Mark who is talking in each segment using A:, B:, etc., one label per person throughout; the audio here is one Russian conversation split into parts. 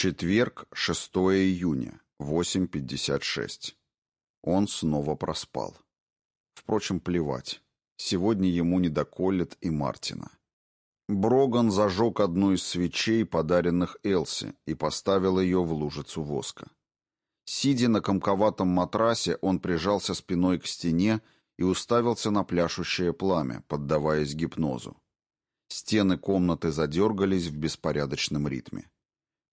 A: Четверг, 6 июня, 8.56. Он снова проспал. Впрочем, плевать. Сегодня ему не до Коллет и Мартина. Броган зажег одну из свечей, подаренных Элси, и поставил ее в лужицу воска. Сидя на комковатом матрасе, он прижался спиной к стене и уставился на пляшущее пламя, поддаваясь гипнозу. Стены комнаты задергались в беспорядочном ритме.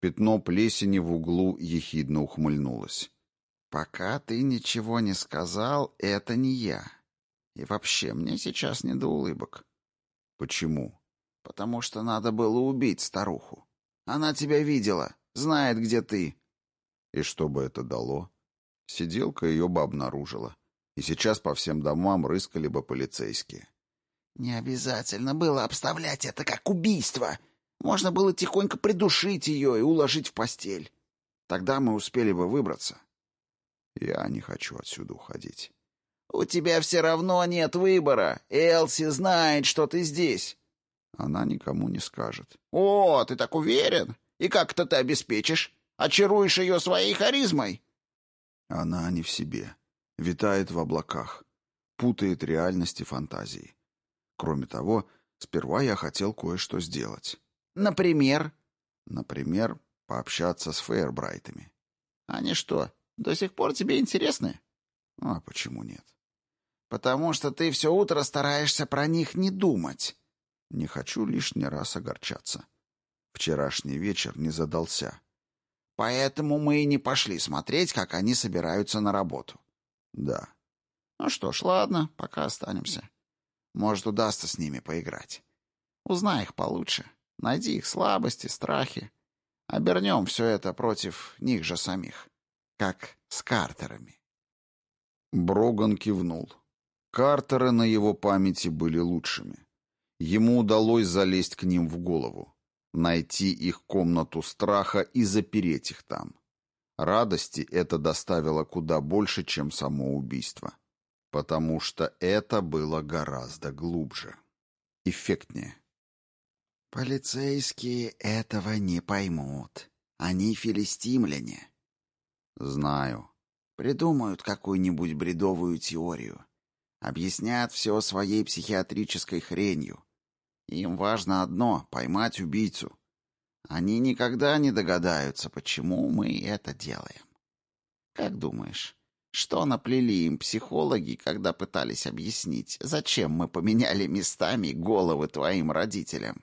A: Пятно плесени в углу ехидно ухмыльнулось.
B: «Пока ты ничего не сказал, это не я. И вообще, мне сейчас не до улыбок».
A: «Почему?»
B: «Потому что надо было убить старуху. Она тебя видела, знает, где ты».
A: «И что бы это дало?» Сиделка ее бы обнаружила. И сейчас по всем домам рыскали бы полицейские.
B: «Не обязательно было обставлять это как убийство», можно было тихонько придушить ее и уложить в постель. Тогда мы успели бы выбраться.
A: Я не хочу отсюда уходить.
B: У тебя все равно нет выбора. Элси знает, что ты здесь.
A: Она никому не скажет.
B: О, ты так уверен? И как это ты обеспечишь? Очаруешь ее своей харизмой?
A: Она не в себе. Витает в облаках. Путает реальность и фантазии. Кроме того, сперва я хотел кое-что сделать.
B: Например?
A: Например, пообщаться с Фейербрайтами.
B: Они что, до сих пор тебе интересны?
A: А почему нет?
B: Потому что ты все утро стараешься про них не думать.
A: Не хочу лишний раз огорчаться. Вчерашний вечер не задался.
B: Поэтому мы и не пошли смотреть, как они собираются на работу.
A: Да.
B: Ну что ж, ладно, пока останемся. Может, удастся с ними поиграть. Узнай их получше. Найди их слабости, страхи. Обернем все это против них же самих. Как с Картерами.
A: Броган кивнул. Картеры на его памяти были лучшими. Ему удалось залезть к ним в голову, найти их комнату страха и запереть их там. Радости это доставило куда больше, чем само убийство. Потому что это было гораздо глубже. Эффектнее.
B: «Полицейские этого не поймут. Они филистимляне».
A: «Знаю».
B: «Придумают какую-нибудь бредовую теорию. Объяснят все своей психиатрической хренью. Им важно одно — поймать убийцу. Они никогда не догадаются, почему мы это делаем. Как думаешь, что наплели им психологи, когда пытались объяснить, зачем мы поменяли местами головы твоим родителям?»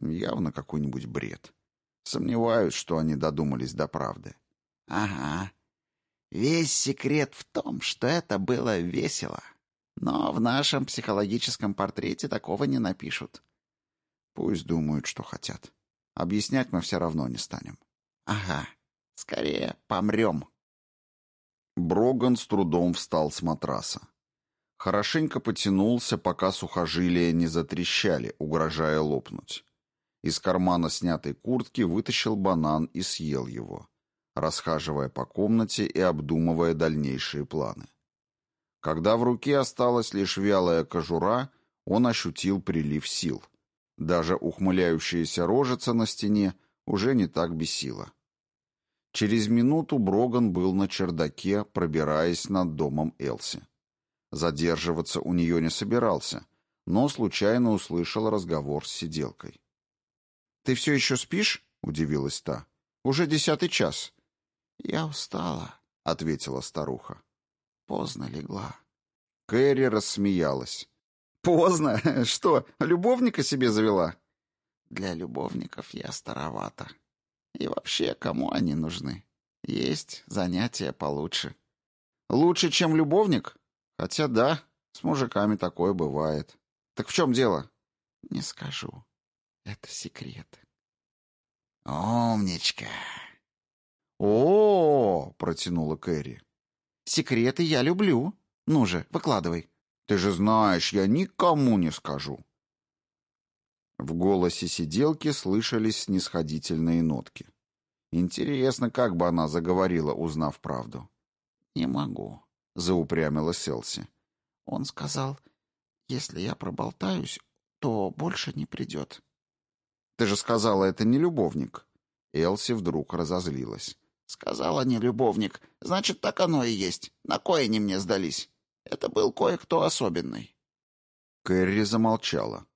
A: Явно какой-нибудь бред. Сомневаюсь, что они додумались до правды.
B: Ага. Весь секрет в том, что это было весело. Но в нашем психологическом портрете такого не напишут.
A: Пусть думают, что хотят. Объяснять мы все равно не станем.
B: Ага. Скорее помрем.
A: Броган с трудом встал с матраса. Хорошенько потянулся, пока сухожилия не затрещали, угрожая лопнуть. Из кармана снятой куртки вытащил банан и съел его, расхаживая по комнате и обдумывая дальнейшие планы. Когда в руке осталась лишь вялая кожура, он ощутил прилив сил. Даже ухмыляющаяся рожица на стене уже не так бесила. Через минуту Броган был на чердаке, пробираясь над домом Элси. Задерживаться у нее не собирался, но случайно услышал разговор с сиделкой. «Ты все еще спишь?» — удивилась та. «Уже десятый час».
B: «Я устала», — ответила старуха. «Поздно легла».
A: Кэрри рассмеялась.
B: «Поздно? Что, любовника себе завела?» «Для любовников я старовата. И вообще, кому они нужны? Есть занятия получше».
A: «Лучше, чем любовник? Хотя да, с мужиками такое бывает. Так в чем дело?»
B: «Не скажу. Это секрет.
A: Умничка. О, -о, -о протянула Кэрри.
B: Секреты я люблю. Ну же, выкладывай.
A: Ты же знаешь, я никому не скажу. В голосе сиделки слышались снисходительные нотки. Интересно, как бы она заговорила, узнав правду.
B: «Не могу», — заупрямила Селси. «Он сказал, если я проболтаюсь, то больше не придет».
A: Ты же сказала, это не любовник. Элси вдруг разозлилась.
B: «Сказал они, любовник. Значит, так оно и есть. На кое они мне сдались? Это был кое-кто особенный».
A: Кэрри замолчала.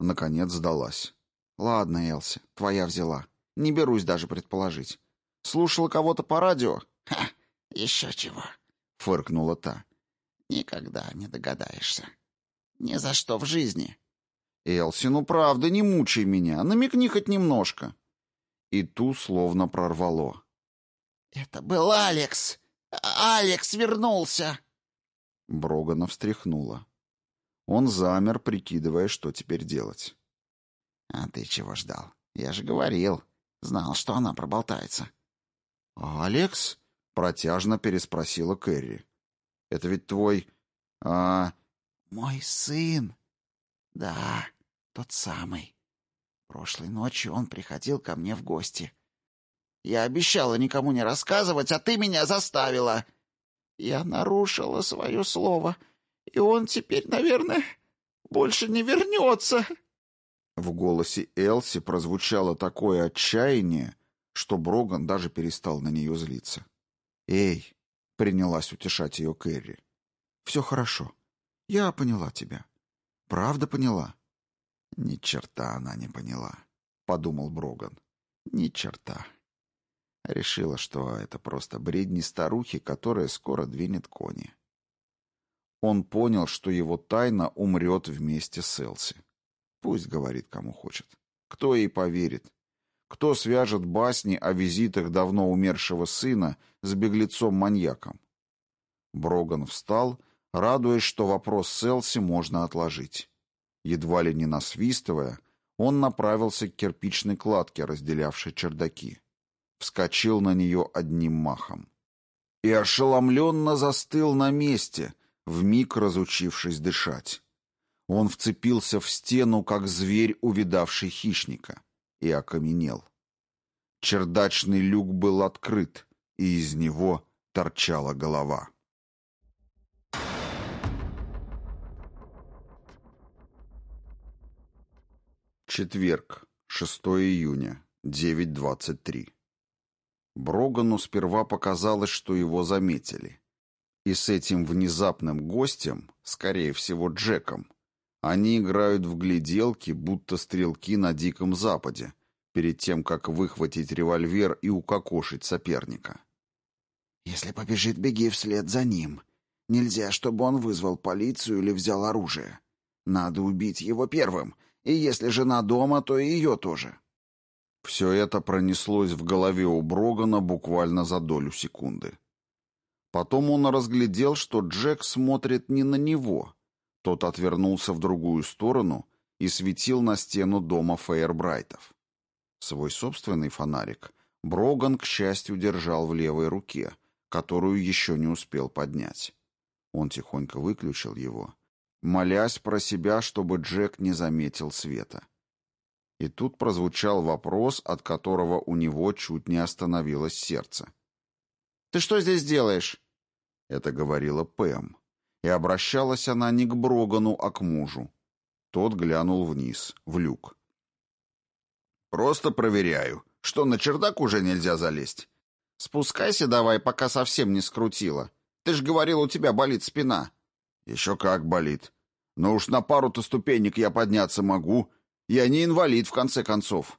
A: Наконец сдалась. «Ладно, Элси, твоя взяла. Не берусь даже предположить. Слушала кого-то по радио?»
B: «Ха, еще чего», —
A: фыркнула та.
B: «Никогда не догадаешься. Ни за что в жизни».
A: «Элси, ну правда, не мучай меня. Намекни хоть немножко». И ту словно прорвало.
B: «Это был Алекс! Алекс вернулся!»
A: Брогана встряхнула. Он замер, прикидывая, что теперь делать.
B: «А ты чего ждал? Я же говорил. Знал, что она проболтается».
A: «Алекс?» — протяжно переспросила Кэрри. «Это ведь твой... а...»
B: «Мой сын. Да, тот самый. Прошлой ночью он приходил ко мне в гости. Я обещала никому не рассказывать, а ты меня заставила. Я нарушила свое слово, и он теперь, наверное, больше не вернется».
A: В голосе Элси прозвучало такое отчаяние, что Броган даже перестал на нее злиться. «Эй!» — принялась утешать ее Кэрри. «Все хорошо. Я поняла тебя. Правда поняла?» «Ни черта она не поняла», — подумал Броган. «Ни черта». Решила, что это просто бредни старухи, которая скоро двинет кони. Он понял, что его тайна умрет вместе с Элси. Пусть говорит, кому хочет. Кто ей поверит? Кто свяжет басни о визитах давно умершего сына с беглецом-маньяком? Броган встал, радуясь, что вопрос с Элси можно отложить. Едва ли не насвистывая, он направился к кирпичной кладке, разделявшей чердаки. Вскочил на нее одним махом. И ошеломленно застыл на месте, вмиг разучившись дышать. Он вцепился в стену, как зверь, увидавший хищника, и окаменел. Чердачный люк был открыт, и из него торчала голова. Четверг, 6 июня, 9.23. Брогану сперва показалось, что его заметили. И с этим внезапным гостем, скорее всего Джеком, они играют в гляделки, будто стрелки на Диком Западе, перед тем, как выхватить револьвер и укокошить соперника.
B: «Если побежит, беги вслед за ним. Нельзя, чтобы он вызвал полицию или взял оружие. Надо убить его первым, и если жена дома, то и ее тоже».
A: Все это пронеслось в голове у Брогана буквально за долю секунды. Потом он разглядел, что Джек смотрит не на него, тот отвернулся в другую сторону и светил на стену дома Фейербрайтов. Свой собственный фонарик Броган, к счастью, держал в левой руке, которую еще не успел поднять. Он тихонько выключил его, молясь про себя, чтобы Джек не заметил света. И тут прозвучал вопрос, от которого у него чуть не остановилось сердце. «Ты что здесь делаешь?» Это говорила Пэм и обращалась она не к Брогану, а к мужу. Тот глянул вниз, в люк. «Просто проверяю, что на чердак уже нельзя залезть. Спускайся давай, пока совсем не скрутило. Ты ж говорил, у тебя болит спина». «Еще как болит. Но уж на пару-то ступенек я подняться могу. Я не инвалид, в конце концов».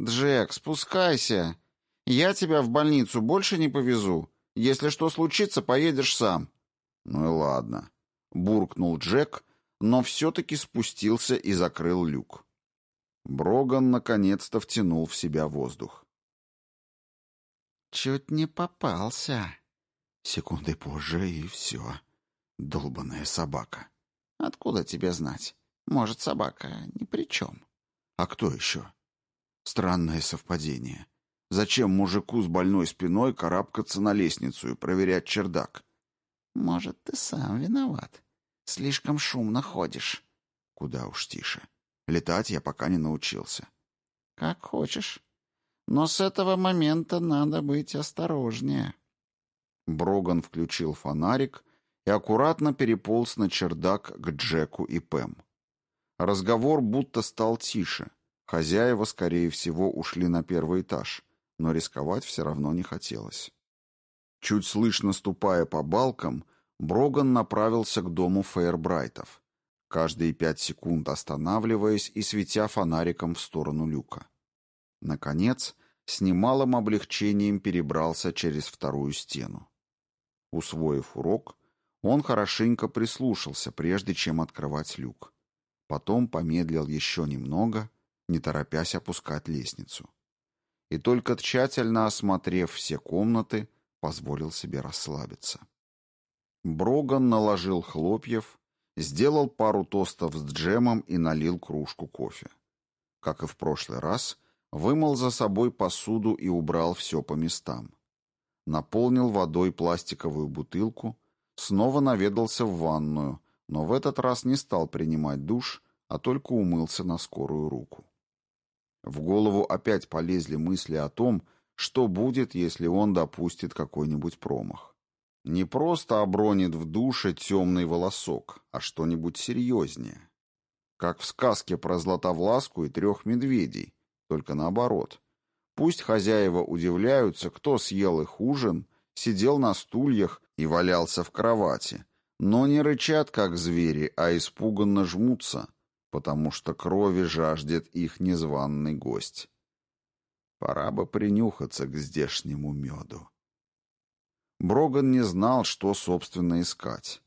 A: «Джек, спускайся. Я тебя в больницу больше не повезу. Если что случится, поедешь сам». «Ну и ладно», — буркнул Джек, но все-таки спустился и закрыл люк. Броган наконец-то втянул в себя воздух.
B: «Чуть не попался». Секунды позже, и все. Долбаная собака. Откуда тебе знать? Может, собака ни при чем.
A: А кто еще? Странное совпадение. Зачем мужику с больной спиной карабкаться на лестницу и проверять чердак?
B: Может, ты сам виноват. Слишком шумно ходишь.
A: Куда уж тише. Летать я пока не научился.
B: Как хочешь. Но с этого момента надо быть осторожнее.
A: Броган включил фонарик и аккуратно переполз на чердак к Джеку и Пэм. Разговор будто стал тише. Хозяева, скорее всего, ушли на первый этаж. но рисковать все равно не хотелось. Чуть слышно ступая по балкам, Броган направился к дому Фейербрайтов, каждые пять секунд останавливаясь и светя фонариком в сторону люка. Наконец, с немалым облегчением перебрался через вторую стену. Усвоив урок, он хорошенько прислушался, прежде чем открывать люк. Потом помедлил еще немного, не торопясь опускать лестницу. И только тщательно осмотрев все комнаты, позволил себе расслабиться. Броган наложил хлопьев, сделал пару тостов с джемом и налил кружку кофе. Как и в прошлый раз, вымыл за собой посуду и убрал все по местам. Наполнил водой пластиковую бутылку, снова наведался в ванную, но в этот раз не стал принимать душ, а только умылся на скорую руку. В голову опять полезли мысли о том, что будет, если он допустит какой-нибудь промах. Не просто обронит в душе темный волосок, а что-нибудь серьезнее. Как в сказке про Златовласку и трех медведей, только наоборот. Пусть хозяева удивляются, кто съел их ужин, сидел на стульях и валялся в кровати, но не рычат, как звери, а испуганно жмутся, потому что крови жаждет их незваный гость. Пора бы принюхаться к здешнему меду. Броган не знал, что, собственно, искать.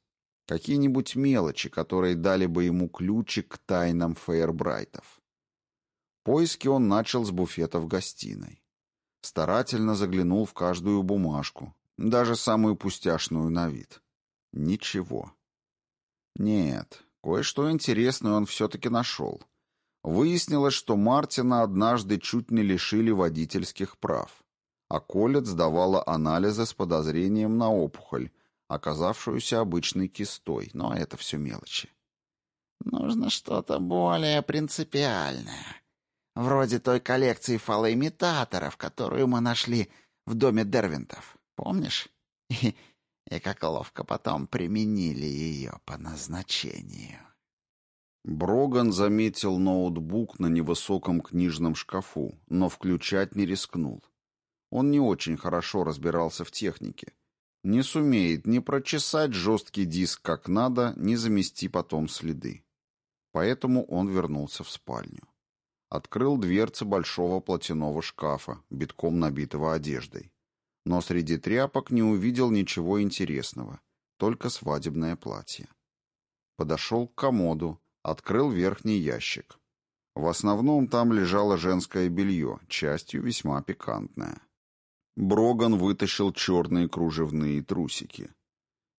A: Какие-нибудь мелочи, которые дали бы ему ключик к тайнам Фейербрайтов. Поиски он начал с буфета в гостиной. Старательно заглянул в каждую бумажку, даже самую пустяшную на вид. Ничего. Нет, кое-что интересное он все-таки нашел. Выяснилось, что Мартина однажды чуть не лишили водительских прав, а Колет сдавала анализы с подозрением на опухоль, оказавшуюся обычной кистой, но это все мелочи.
B: «Нужно что-то более принципиальное, вроде той коллекции фалоимитаторов, которую мы нашли в доме Дервинтов, помнишь? И, как ловко потом применили ее по назначению».
A: Броган заметил ноутбук на невысоком книжном шкафу, но включать не рискнул. Он не очень хорошо разбирался в технике. Не сумеет ни прочесать жесткий диск как надо, ни замести потом следы. Поэтому он вернулся в спальню. Открыл дверцы большого платяного шкафа, битком набитого одеждой. Но среди тряпок не увидел ничего интересного, только свадебное платье. Подошел к комоду, Открыл верхний ящик. В основном там лежало женское белье, частью весьма пикантное. Броган вытащил черные кружевные трусики.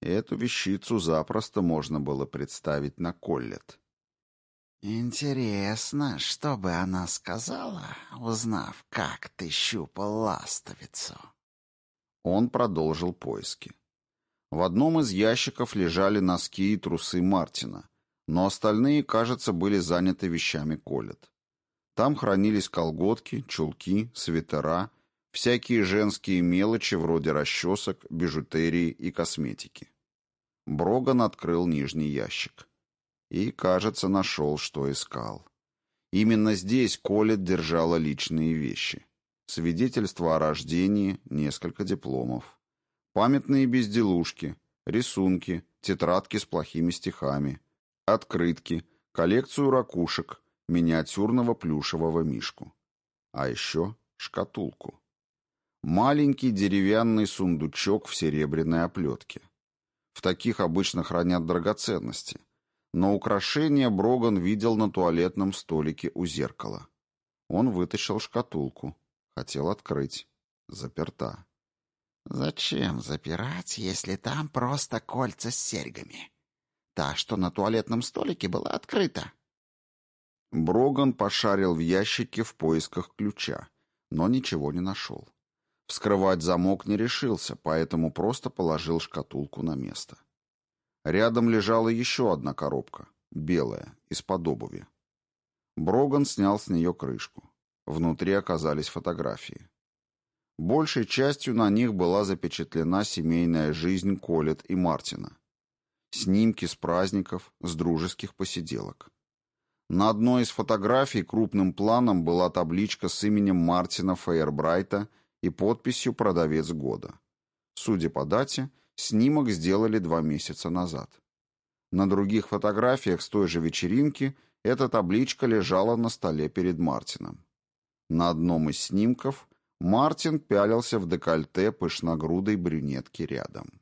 A: Эту вещицу запросто можно было представить на коллет.
B: «Интересно, что бы она сказала, узнав, как ты щупал ластовицу?»
A: Он продолжил поиски. В одном из ящиков лежали носки и трусы Мартина, но остальные, кажется, были заняты вещами Колет. Там хранились колготки, чулки, свитера, всякие женские мелочи вроде расчесок, бижутерии и косметики. Броган открыл нижний ящик. И, кажется, нашел, что искал. Именно здесь Колет держала личные вещи. Свидетельство о рождении, несколько дипломов. Памятные безделушки, рисунки, тетрадки с плохими стихами, открытки, коллекцию ракушек, миниатюрного плюшевого мишку. А еще шкатулку. Маленький деревянный сундучок в серебряной оплетке. В таких обычно хранят драгоценности. Но украшение Броган видел на туалетном столике у зеркала. Он вытащил шкатулку. Хотел открыть. Заперта.
B: «Зачем запирать, если там просто кольца с серьгами?» Та, что на туалетном столике, была открыта.
A: Броган пошарил в ящике в поисках ключа, но ничего не нашел. Вскрывать замок не решился, поэтому просто положил шкатулку на место. Рядом лежала еще одна коробка, белая, из-под обуви. Броган снял с нее крышку. Внутри оказались фотографии. Большей частью на них была запечатлена семейная жизнь Колет и Мартина. Снимки с праздников, с дружеских посиделок. На одной из фотографий крупным планом была табличка с именем Мартина Фейербрайта и подписью «Продавец года». Судя по дате, снимок сделали два месяца назад. На других фотографиях с той же вечеринки эта табличка лежала на столе перед Мартином. На одном из снимков Мартин пялился в декольте пышногрудой брюнетки рядом.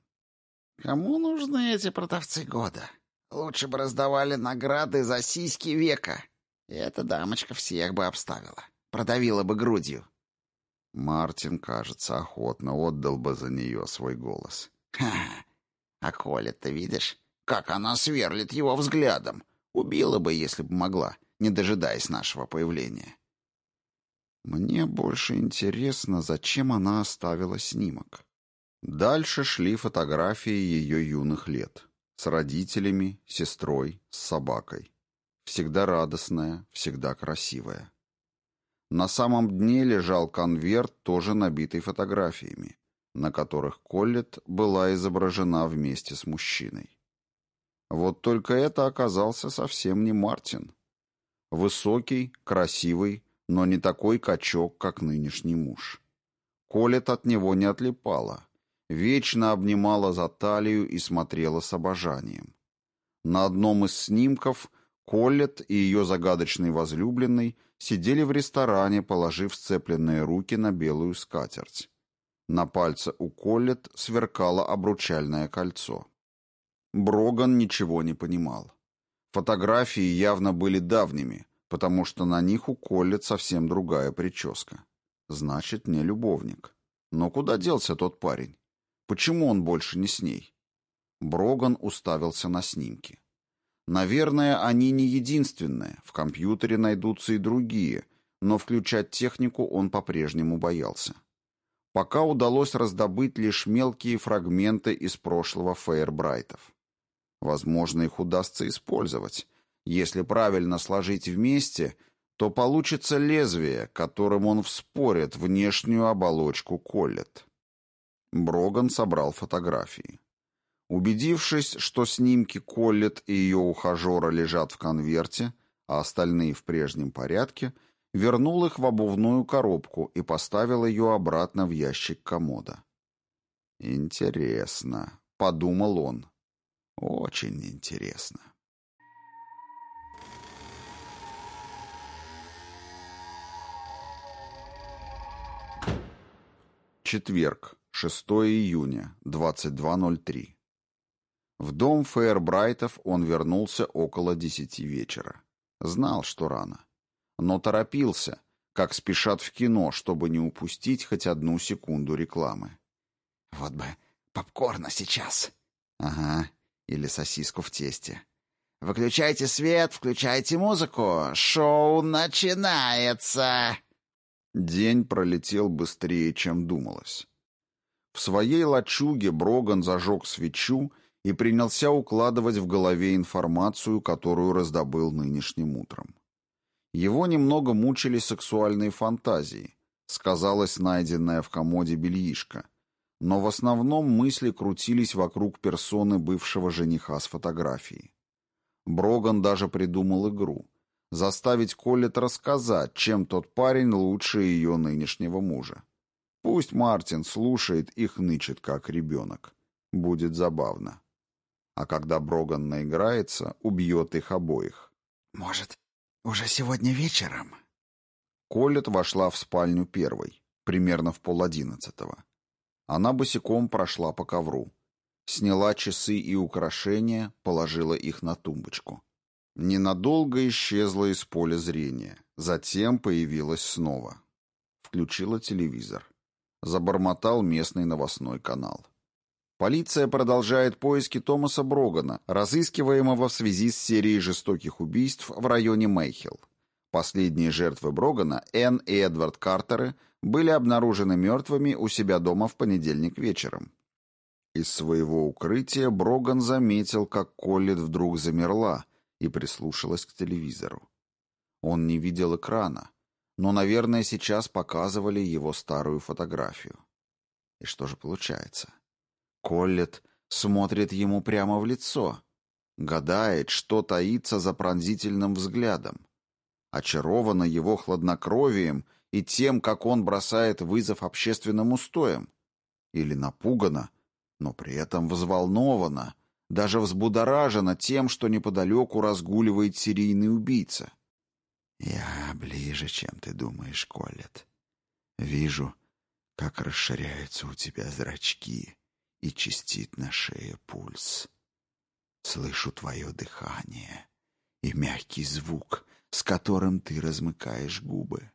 B: «Кому нужны эти продавцы года? Лучше бы раздавали награды за сиськи века. И эта дамочка всех бы обставила, продавила бы грудью».
A: Мартин, кажется, охотно отдал бы за нее свой голос.
B: «Ха! А Коля, ты видишь, как она сверлит его взглядом? Убила бы, если бы могла, не дожидаясь нашего появления».
A: Мне больше интересно, зачем она оставила снимок. Дальше шли фотографии ее юных лет. С родителями, сестрой, с собакой. Всегда радостная, всегда красивая. На самом дне лежал конверт, тоже набитый фотографиями, на которых Коллет была изображена вместе с мужчиной. Вот только это оказался совсем не Мартин. Высокий, красивый, но не такой качок, как нынешний муж. Колет от него не отлипала, вечно обнимала за талию и смотрела с обожанием. На одном из снимков Коллет и ее загадочный возлюбленный сидели в ресторане, положив сцепленные руки на белую скатерть. На пальце у Коллет сверкало обручальное кольцо. Броган ничего не понимал. Фотографии явно были давними, потому что на них у Коллет совсем другая прическа. Значит, не любовник. Но куда делся тот парень? Почему он больше не с ней? Броган уставился на снимки. Наверное, они не единственные, в компьютере найдутся и другие, но включать технику он по-прежнему боялся. Пока удалось раздобыть лишь мелкие фрагменты из прошлого Фейербрайтов. Возможно, их удастся использовать, если правильно сложить вместе, то получится лезвие, которым он вспорит внешнюю оболочку коллет. Броган собрал фотографии. Убедившись, что снимки Коллет и ее ухажера лежат в конверте, а остальные в прежнем порядке, вернул их в обувную коробку и поставил ее обратно в ящик комода. «Интересно», — подумал он. «Очень интересно». Четверг, 6 июня, 22.03. В дом Фейербрайтов он вернулся около десяти вечера. Знал, что рано. Но торопился, как спешат в кино, чтобы не упустить хоть одну секунду рекламы.
B: «Вот бы попкорна сейчас!»
A: «Ага, или сосиску в тесте».
B: «Выключайте свет, включайте музыку! Шоу начинается!»
A: День пролетел быстрее, чем думалось. В своей лачуге Броган зажег свечу и принялся укладывать в голове информацию, которую раздобыл нынешним утром. Его немного мучили сексуальные фантазии, сказалось найденное в комоде бельишко, но в основном мысли крутились вокруг персоны бывшего жениха с фотографией. Броган даже придумал игру — заставить Коллет рассказать, чем тот парень лучше ее нынешнего мужа. Пусть Мартин слушает и хнычет, как ребенок. Будет забавно. А когда Броган наиграется, убьет их обоих.
B: «Может, уже сегодня вечером?»
A: Коллет вошла в спальню первой, примерно в полодиннадцатого. Она босиком прошла по ковру. Сняла часы и украшения, положила их на тумбочку. Ненадолго исчезла из поля зрения, затем появилась снова. Включила телевизор. Забормотал местный новостной канал. Полиция продолжает поиски Томаса Брогана, разыскиваемого в связи с серией жестоких убийств в районе Мейхилл. Последние жертвы Брогана, Энн и Эдвард Картеры, были обнаружены мертвыми у себя дома в понедельник вечером. Из своего укрытия Броган заметил, как Коллет вдруг замерла, и прислушалась к телевизору. Он не видел экрана, но, наверное, сейчас показывали его старую фотографию. И что же получается? Коллет смотрит ему прямо в лицо, гадает, что таится за пронзительным взглядом. Очарована его хладнокровием и тем, как он бросает вызов общественным устоям? Или напугана, но при этом взволнована, даже взбудоражена тем, что неподалеку разгуливает серийный убийца?
B: «Я ближе, чем ты думаешь, Коллет. Вижу, как расширяются у тебя зрачки и чистит на шее пульс. Слышу твое дыхание и мягкий звук, с которым ты размыкаешь губы.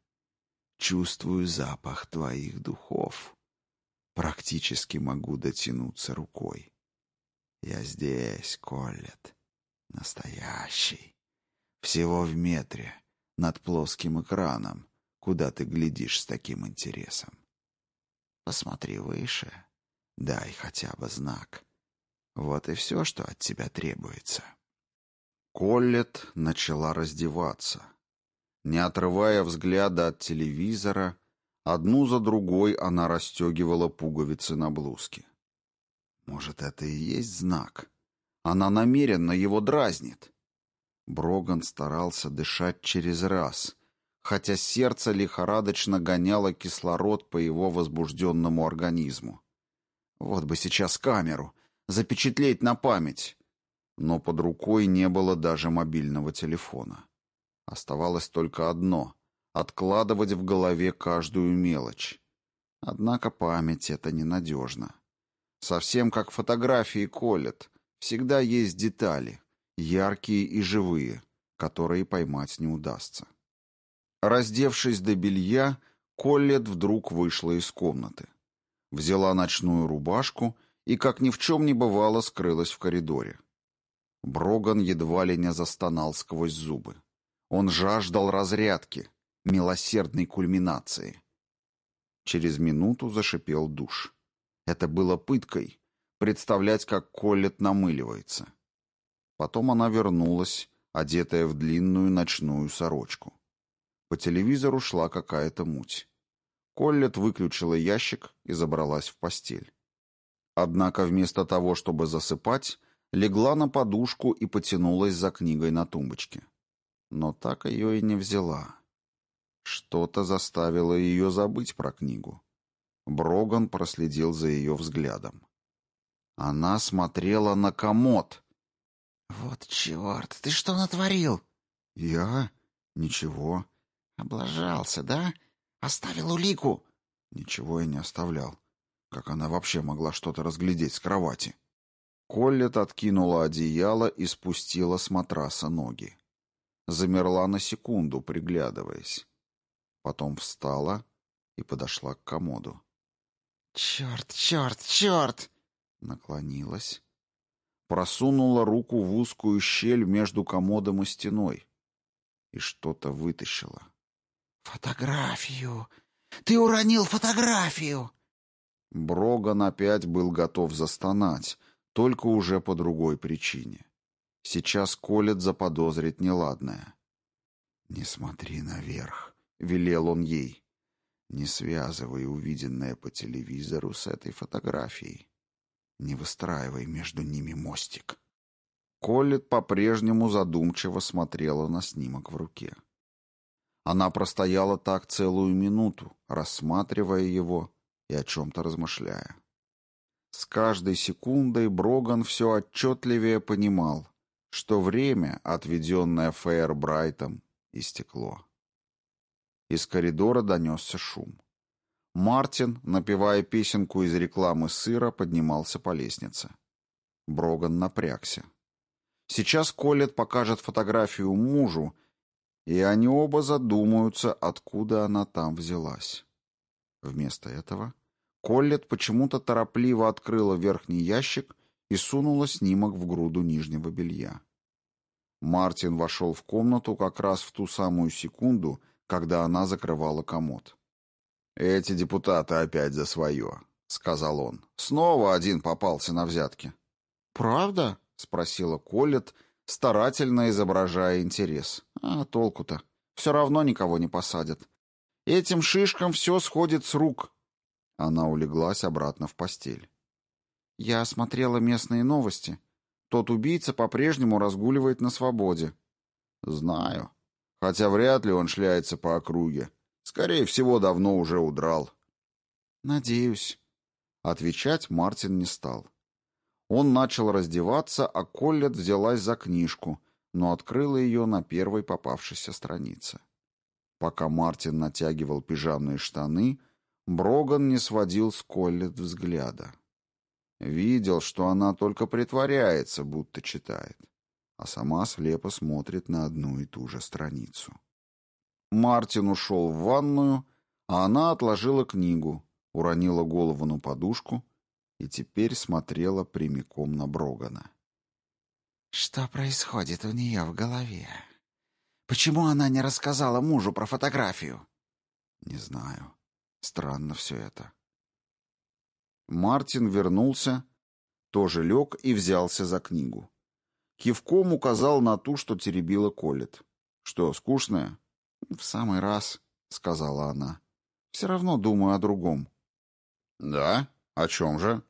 B: Чувствую запах твоих духов. Практически могу дотянуться рукой. Я здесь, Коллет, настоящий. Всего в метре, над плоским экраном, куда ты глядишь с таким интересом. Посмотри выше, дай хотя бы знак. Вот и все, что от тебя требуется.
A: Коллет начала раздеваться. Не отрывая взгляда от телевизора, одну за другой она расстегивала пуговицы на блузке. Может, это и есть знак? Она намеренно его дразнит. Броган старался дышать через раз, хотя сердце лихорадочно гоняло кислород по его возбужденному организму. Вот бы сейчас камеру, запечатлеть на память. Но под рукой не было даже мобильного телефона. Оставалось только одно — откладывать в голове каждую мелочь. Однако память — это ненадежно. Совсем как фотографии колят. Всегда есть детали, яркие и живые, которые поймать не удастся. Раздевшись до белья, Коллет вдруг вышла из комнаты. Взяла ночную рубашку и, как ни в чем не бывало, скрылась в коридоре. Броган едва ли не застонал сквозь зубы. Он жаждал разрядки, милосердной кульминации. Через минуту зашипел душ. Это было пыткой — представлять, как Коллет намыливается. Потом она вернулась, одетая в длинную ночную сорочку. По телевизору шла какая-то муть. Коллет выключила ящик и забралась в постель. Однако вместо того, чтобы засыпать, легла на подушку и потянулась за книгой на тумбочке. Но так ее и не взяла. Что-то заставило ее забыть про книгу. Броган проследил за ее взглядом. Она смотрела на комод.
B: «Вот черт, ты что натворил?»
A: «Я? Ничего».
B: «Облажался, да? Оставил улику?»
A: «Ничего я не оставлял. Как она вообще могла что-то разглядеть с кровати?» Коллет откинула одеяло и спустила с матраса ноги. Замерла на секунду, приглядываясь. Потом встала и подошла к комоду.
B: «Черт, черт, черт!»
A: Наклонилась. Просунула руку в узкую щель между комодом и стеной. И что-то вытащила.
B: «Фотографию! Ты уронил фотографию!»
A: Броган опять был готов застонать, только уже по другой причине. Сейчас Колет заподозрит неладное. «Не смотри наверх», — велел он ей. Не связывай увиденное по телевизору с этой фотографией. Не выстраивай между ними мостик. Коллет по-прежнему задумчиво смотрела на снимок в руке. Она простояла так целую минуту, рассматривая его и о чем-то размышляя. С каждой секундой Броган все отчетливее понимал, что время, отведенное Фейербрайтом, истекло. Из коридора донесся шум. Мартин, напевая песенку из рекламы сыра, поднимался по лестнице. Броган напрягся. Сейчас Коллет покажет фотографию мужу, и они оба задумаются, откуда она там взялась. Вместо этого Коллет почему-то торопливо открыла верхний ящик и сунула снимок в груду нижнего белья. Мартин вошел в комнату как раз в ту самую секунду, когда она закрывала комод. «Эти депутаты опять за свое», — сказал он. «Снова один попался на взятки». «Правда?» — спросила Коллет, старательно изображая интерес. «А толку-то? Все равно никого не посадят. Этим шишкам все сходит с рук». Она улеглась обратно в постель. «Я смотрела местные новости. Тот убийца по-прежнему разгуливает на свободе». «Знаю», хотя вряд ли он шляется по округе. Скорее всего, давно уже удрал.
B: «Надеюсь».
A: Отвечать Мартин не стал. Он начал раздеваться, а Коллет взялась за книжку, но открыла ее на первой попавшейся странице. Пока Мартин натягивал пижамные штаны, Броган не сводил с Коллет взгляда. Видел, что она только притворяется, будто читает, а сама слепо смотрит на одну и ту же страницу. Мартин ушел в ванную, а она отложила книгу, уронила голову на подушку и теперь смотрела прямиком на Брогана.
B: «Что происходит у нее в голове? Почему она не рассказала мужу про фотографию?»
A: «Не знаю. Странно все это». Мартин вернулся, тоже лег и взялся за книгу. Кивком указал на ту, что теребила Колет. «Что, скучная?» «В самый раз», — сказала она. «Все равно думаю о другом». «Да? О чем же?»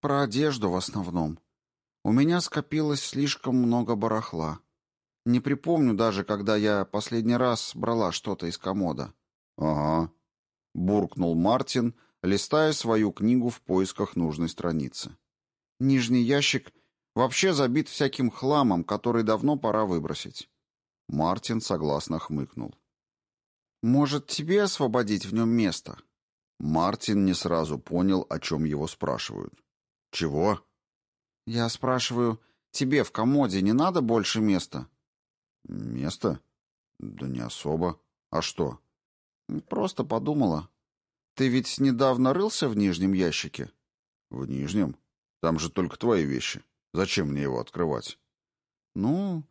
A: «Про одежду в основном. У меня скопилось слишком много барахла. Не припомню даже, когда я последний раз брала что-то из комода». «Ага», — буркнул Мартин, листая свою книгу в поисках нужной страницы. Нижний ящик вообще забит всяким хламом, который давно пора выбросить. Мартин согласно хмыкнул. «Может, тебе освободить в нем место?» Мартин не сразу понял, о чем его спрашивают. «Чего?» «Я спрашиваю, тебе в комоде не надо больше места?» «Место? Да не особо. А что?» «Просто подумала. Ты ведь недавно рылся в нижнем ящике? В нижнем? Там же только твои вещи. Зачем мне его открывать? Ну,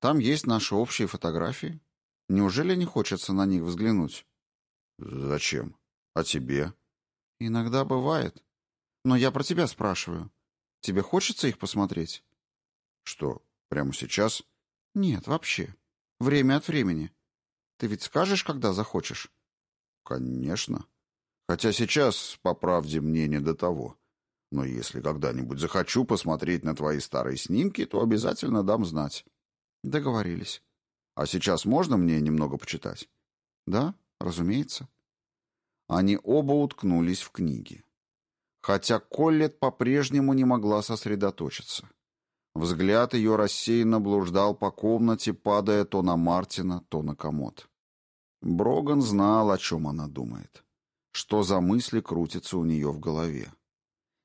A: там есть наши общие фотографии. Неужели не хочется на них взглянуть? Зачем? А тебе? Иногда бывает. Но я про тебя спрашиваю. Тебе хочется их посмотреть? Что, прямо сейчас? Нет, вообще. Время от времени. Ты ведь скажешь, когда захочешь? Конечно. Хотя сейчас, по правде, мне не до того. Но если когда-нибудь захочу посмотреть на твои старые снимки, то обязательно дам знать. Договорились. А сейчас можно мне немного почитать? Да, разумеется. Они оба уткнулись в книги. Хотя Коллет по-прежнему не могла сосредоточиться. Взгляд ее рассеянно блуждал по комнате, падая то на Мартина, то на комод. Броган знал, о чем она думает что за мысли крутятся у нее в голове.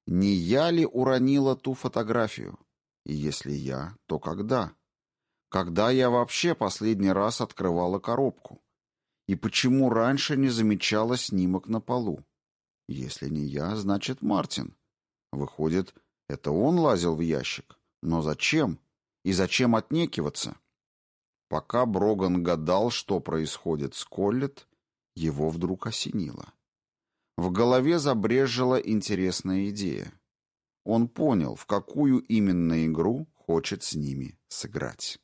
A: Не я ли уронила ту фотографию? И если я, то когда? Когда я вообще последний раз открывала коробку? И почему раньше не замечала снимок на полу? Если не я, значит Мартин. Выходит, это он лазил в ящик. Но зачем? И зачем отнекиваться? Пока Броган гадал, что происходит с Коллет, его вдруг осенило. В голове забрежила интересная идея. Он понял, в какую именно игру хочет с ними сыграть.